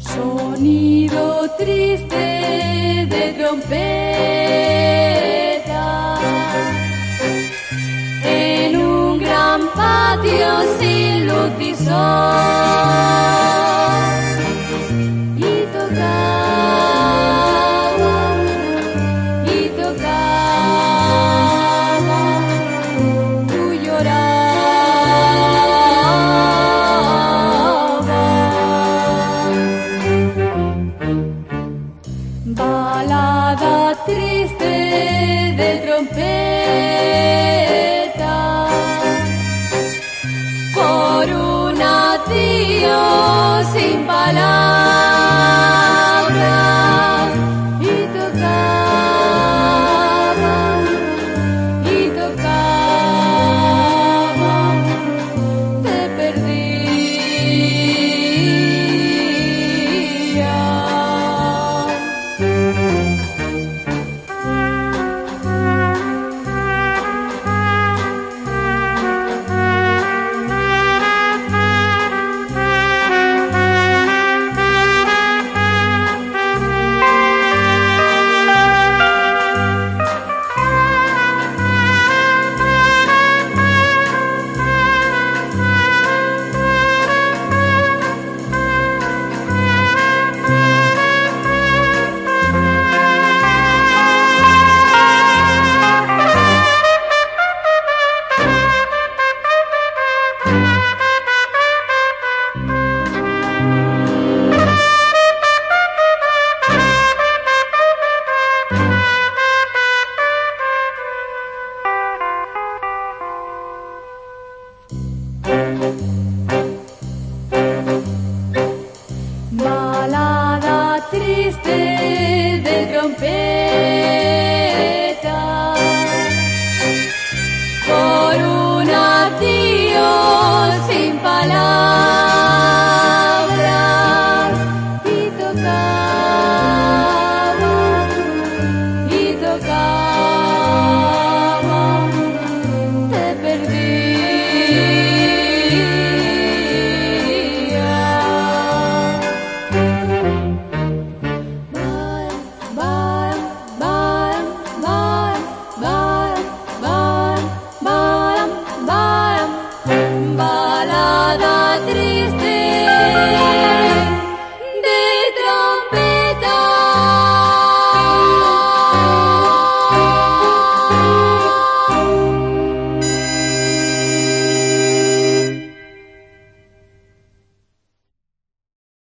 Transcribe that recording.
Sonido triste de trompeta en un gran patio sin luz y sol. Trompeta por un adiós sin palabras Balada triste de trompeta